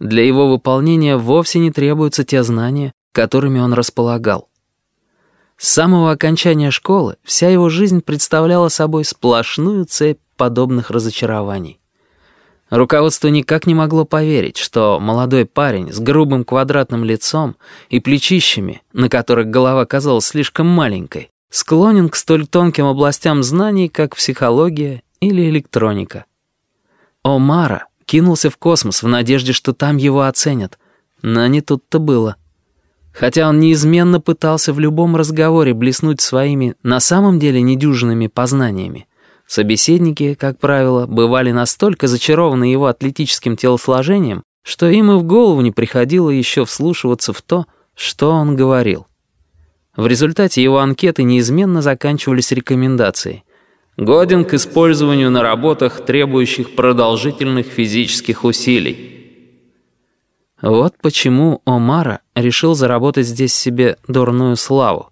Для его выполнения вовсе не требуются те знания, которыми он располагал. С самого окончания школы вся его жизнь представляла собой сплошную цепь подобных разочарований. Руководство никак не могло поверить, что молодой парень с грубым квадратным лицом и плечищами, на которых голова казалась слишком маленькой, склонен к столь тонким областям знаний, как психология или электроника. Омара кинулся в космос в надежде, что там его оценят, но не тут-то было. Хотя он неизменно пытался в любом разговоре блеснуть своими, на самом деле недюжинными познаниями, Собеседники, как правило, бывали настолько зачарованы его атлетическим телосложением, что им и в голову не приходило еще вслушиваться в то, что он говорил. В результате его анкеты неизменно заканчивались рекомендацией. «Годен к использованию на работах, требующих продолжительных физических усилий». Вот почему Омара решил заработать здесь себе дурную славу.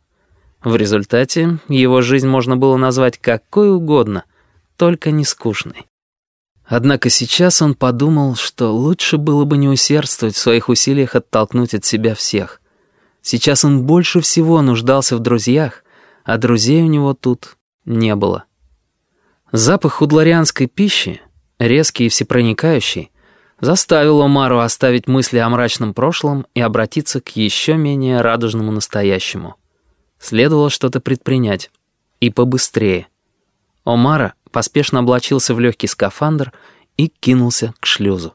В результате его жизнь можно было назвать какой угодно, только не скучной. Однако сейчас он подумал, что лучше было бы не усердствовать в своих усилиях оттолкнуть от себя всех. Сейчас он больше всего нуждался в друзьях, а друзей у него тут не было. Запах худларианской пищи, резкий и всепроникающий, заставил Омару оставить мысли о мрачном прошлом и обратиться к еще менее радужному настоящему — Следовало что-то предпринять. И побыстрее. Омара поспешно облачился в легкий скафандр и кинулся к шлюзу.